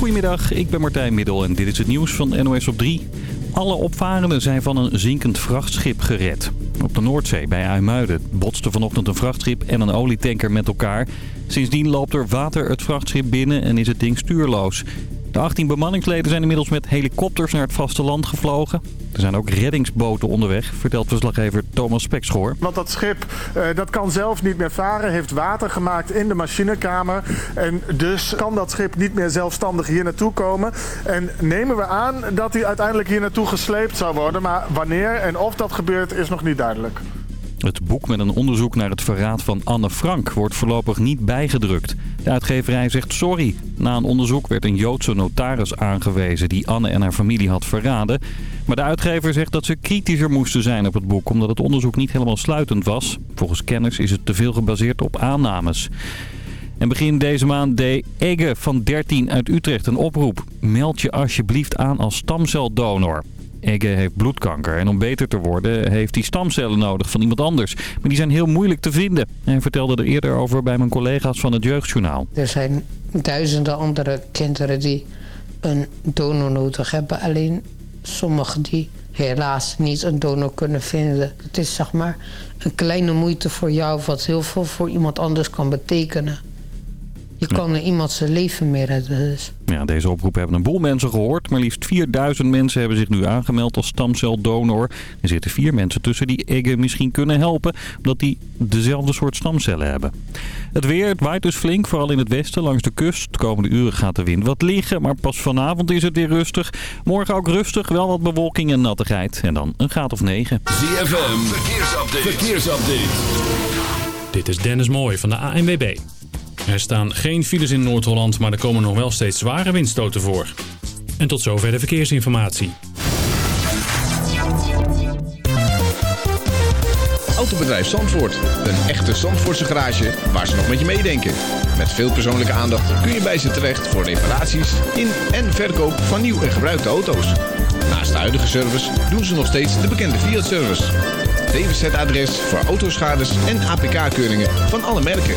Goedemiddag, ik ben Martijn Middel en dit is het nieuws van NOS op 3. Alle opvarenden zijn van een zinkend vrachtschip gered. Op de Noordzee bij IJmuiden botsten vanochtend een vrachtschip en een olietanker met elkaar. Sindsdien loopt er water het vrachtschip binnen en is het ding stuurloos. De 18 bemanningsleden zijn inmiddels met helikopters naar het vasteland gevlogen. Er zijn ook reddingsboten onderweg, vertelt verslaggever Thomas Spekschoor. Want dat schip uh, dat kan zelf niet meer varen, heeft water gemaakt in de machinekamer. En dus kan dat schip niet meer zelfstandig hier naartoe komen. En nemen we aan dat hij uiteindelijk hier naartoe gesleept zou worden. Maar wanneer en of dat gebeurt is nog niet duidelijk. Het boek met een onderzoek naar het verraad van Anne Frank wordt voorlopig niet bijgedrukt. De uitgeverij zegt sorry. Na een onderzoek werd een Joodse notaris aangewezen die Anne en haar familie had verraden. Maar de uitgever zegt dat ze kritischer moesten zijn op het boek omdat het onderzoek niet helemaal sluitend was. Volgens kenners is het te veel gebaseerd op aannames. En begin deze maand deed Egge van 13 uit Utrecht een oproep. Meld je alsjeblieft aan als stamceldonor. Egge heeft bloedkanker en om beter te worden heeft hij stamcellen nodig van iemand anders. Maar die zijn heel moeilijk te vinden. Hij vertelde er eerder over bij mijn collega's van het Jeugdjournaal. Er zijn duizenden andere kinderen die een donor nodig hebben. Alleen sommigen die helaas niet een donor kunnen vinden. Het is zeg maar een kleine moeite voor jou wat heel veel voor iemand anders kan betekenen. Je kan er iemand zijn leven meer redden. Dus. Ja, deze oproep hebben een boel mensen gehoord. Maar liefst 4000 mensen hebben zich nu aangemeld als stamceldonor. Er zitten vier mensen tussen die eggen misschien kunnen helpen. Omdat die dezelfde soort stamcellen hebben. Het weer, het waait dus flink. Vooral in het westen langs de kust. De komende uren gaat de wind wat liggen. Maar pas vanavond is het weer rustig. Morgen ook rustig. Wel wat bewolking en nattigheid. En dan een graad of 9. ZFM, verkeersupdate. verkeersupdate. Dit is Dennis Mooij van de ANWB. Er staan geen files in Noord-Holland, maar er komen nog wel steeds zware windstoten voor. En tot zover de verkeersinformatie. Autobedrijf Zandvoort. Een echte Zandvoortse garage waar ze nog met je meedenken. Met veel persoonlijke aandacht kun je bij ze terecht voor reparaties in en verkoop van nieuw en gebruikte auto's. Naast de huidige service doen ze nog steeds de bekende Fiat-service. DWZ-adres voor autoschades en APK-keuringen van alle merken.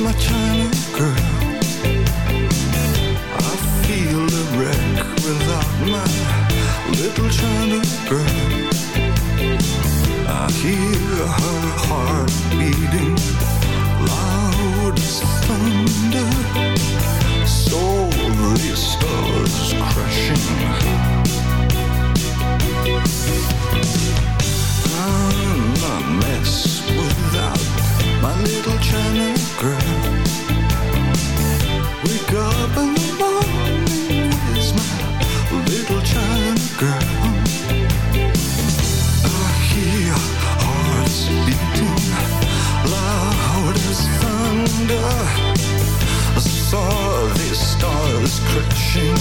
My China girl. I feel a wreck without my little China girl. I hear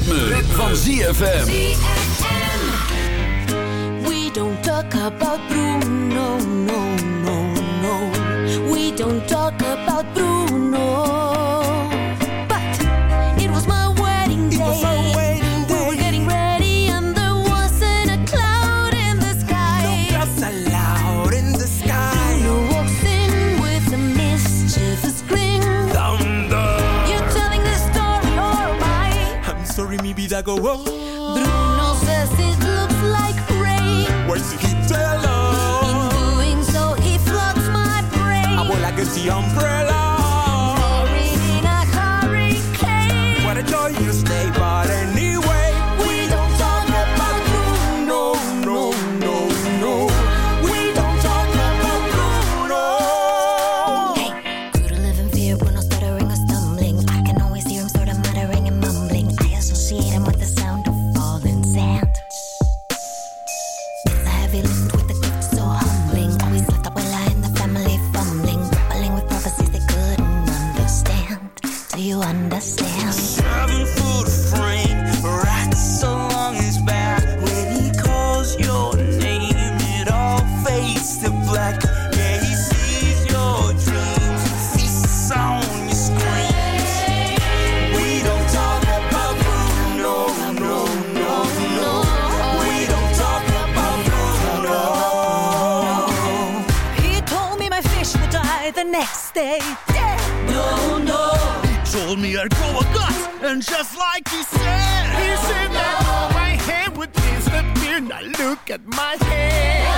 ritme, ritme. van ZFM. We don't talk about Bruno, no, no, no. We don't talk about Bruno. I go, oh. Bruno says it looks like rain. Where's the heat alone? In doing so, he floods my brain. I will like a sea umbrella. And just like he said, he said that all my hair would disappear. Now look at my hair.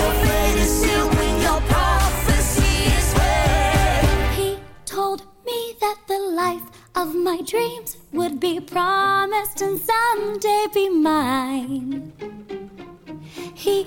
Your fate is sealed when your prophecy is read. He told me that the life of my dreams would be promised and someday be mine. He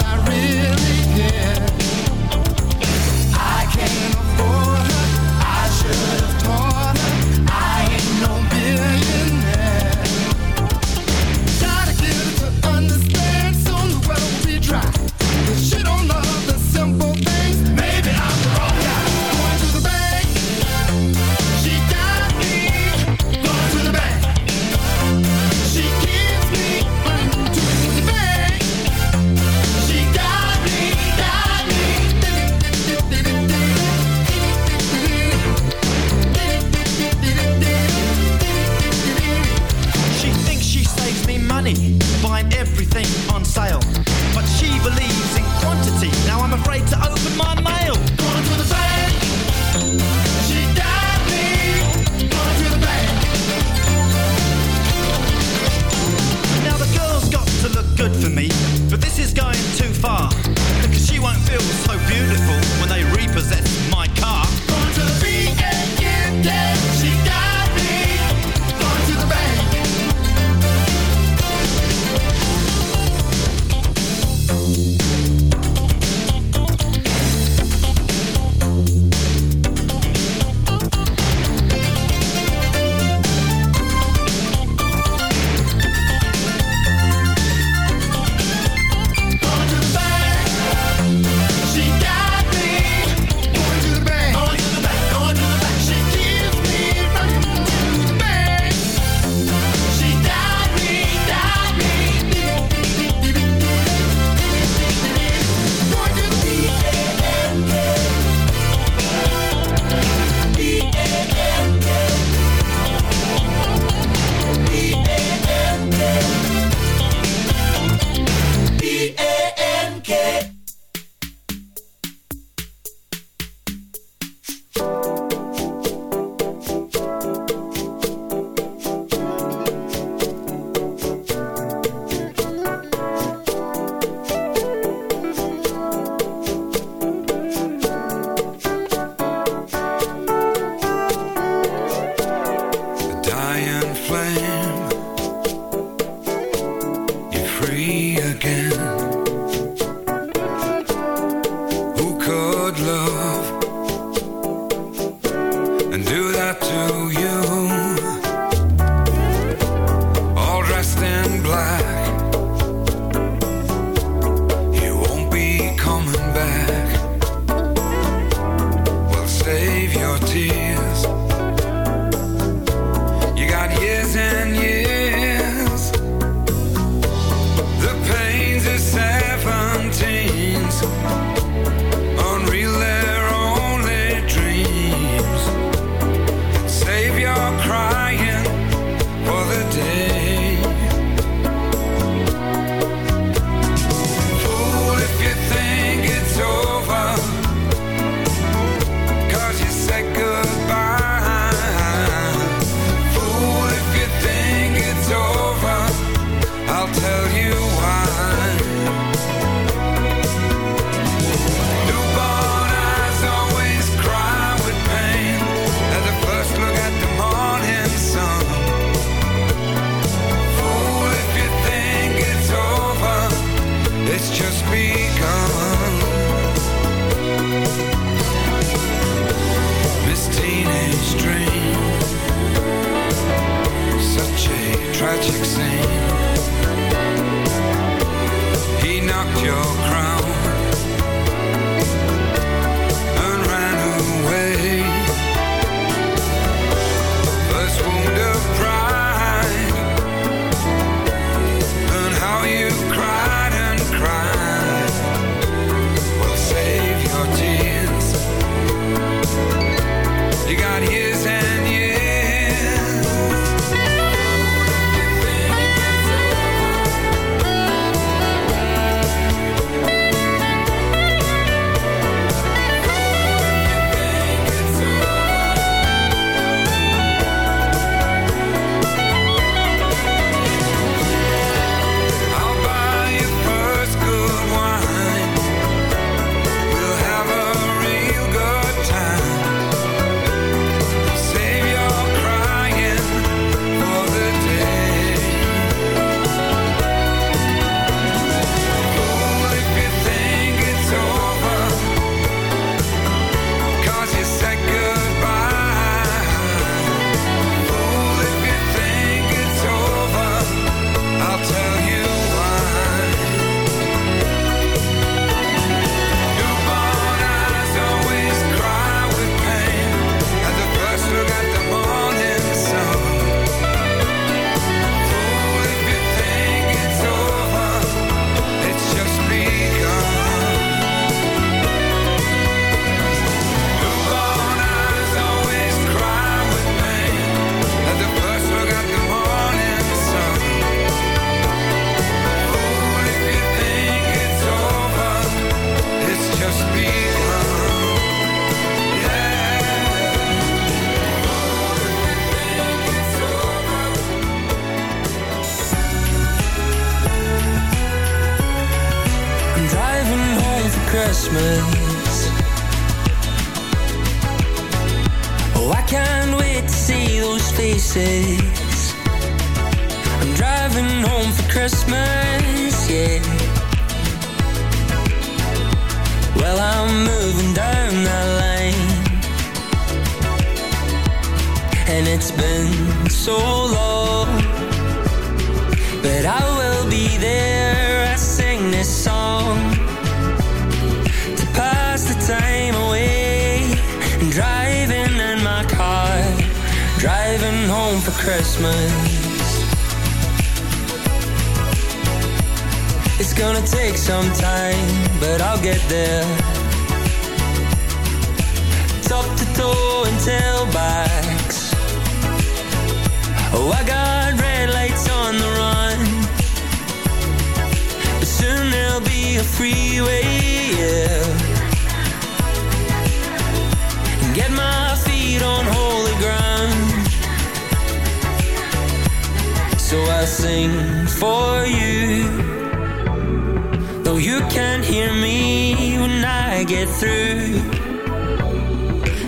I get through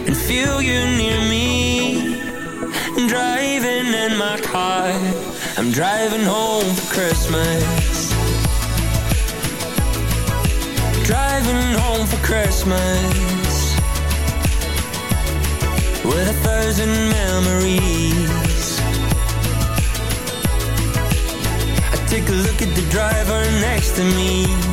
and feel you near me. Driving in my car, I'm driving home for Christmas. Driving home for Christmas with a thousand memories. I take a look at the driver next to me.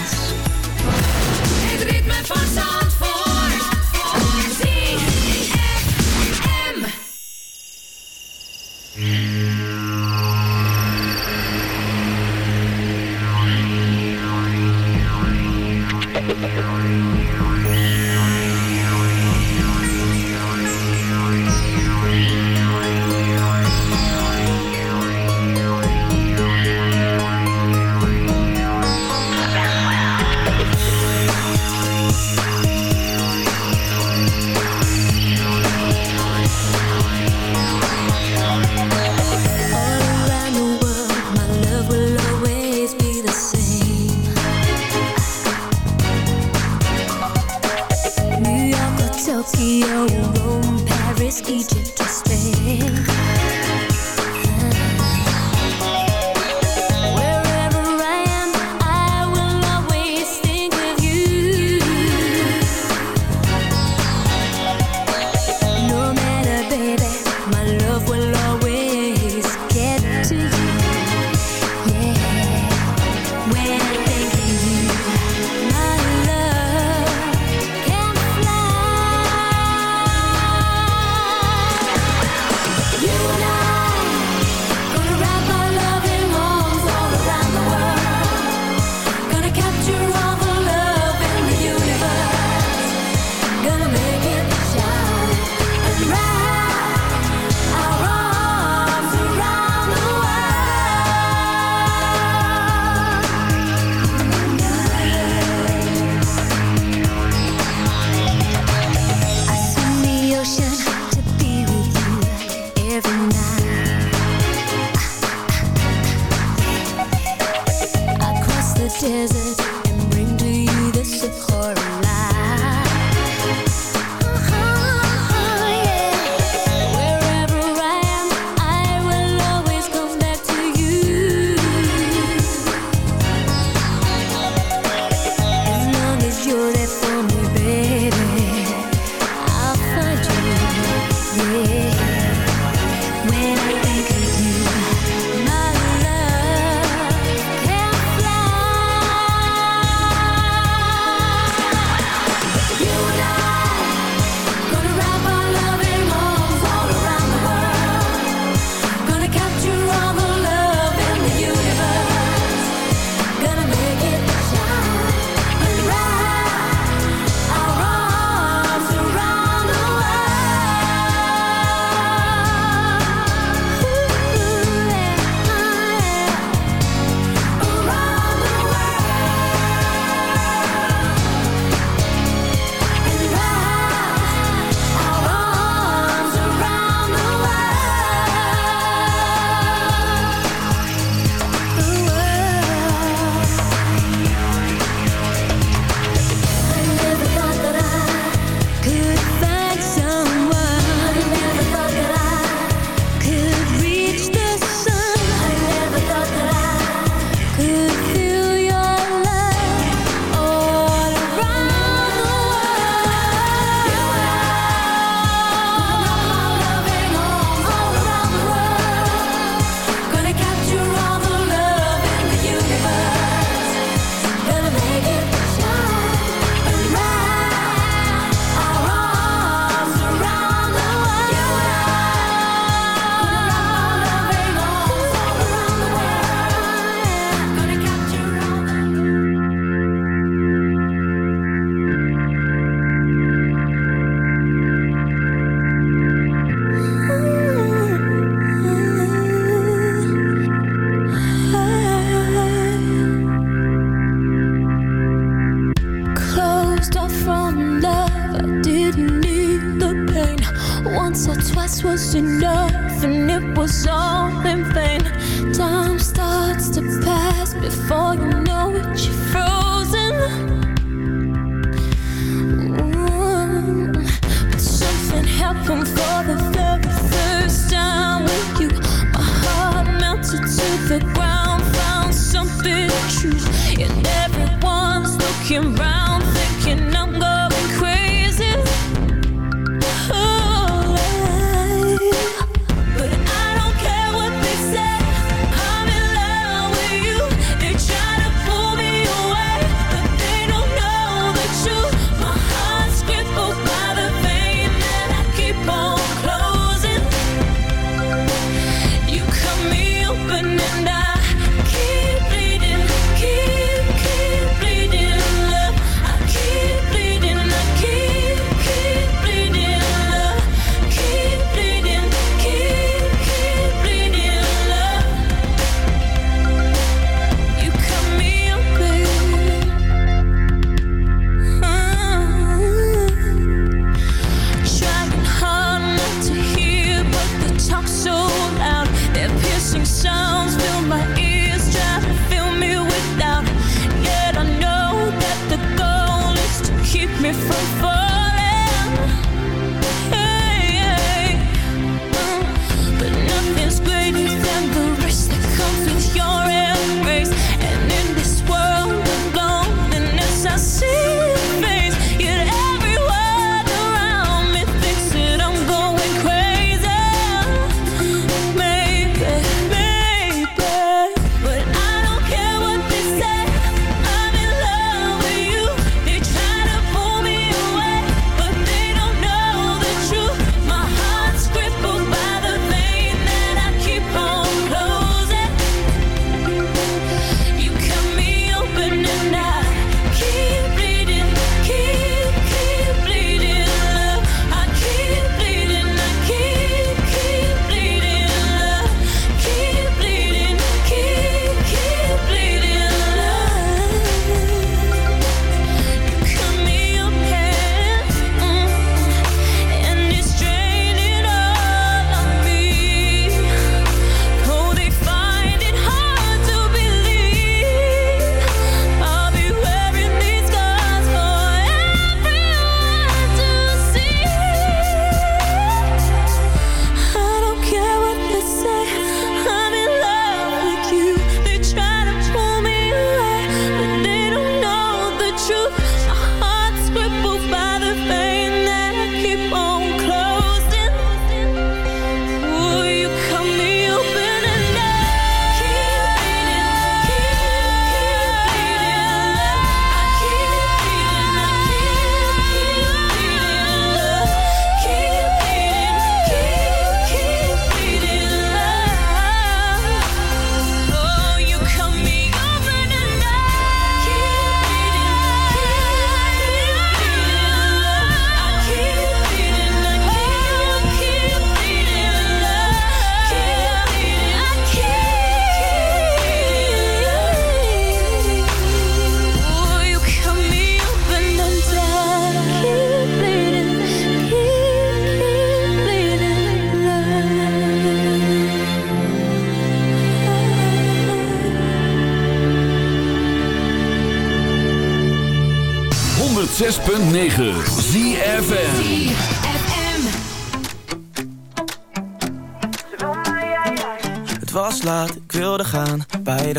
Het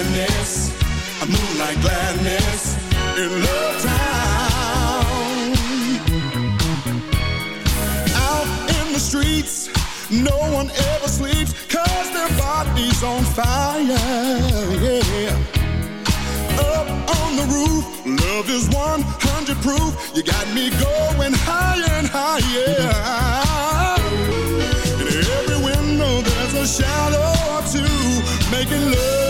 Madness, a moonlight gladness in Love Town. Out in the streets, no one ever sleeps, cause their body's on fire, yeah. Up on the roof, love is 100 proof. You got me going higher and higher. In every window, there's a shadow or two, making love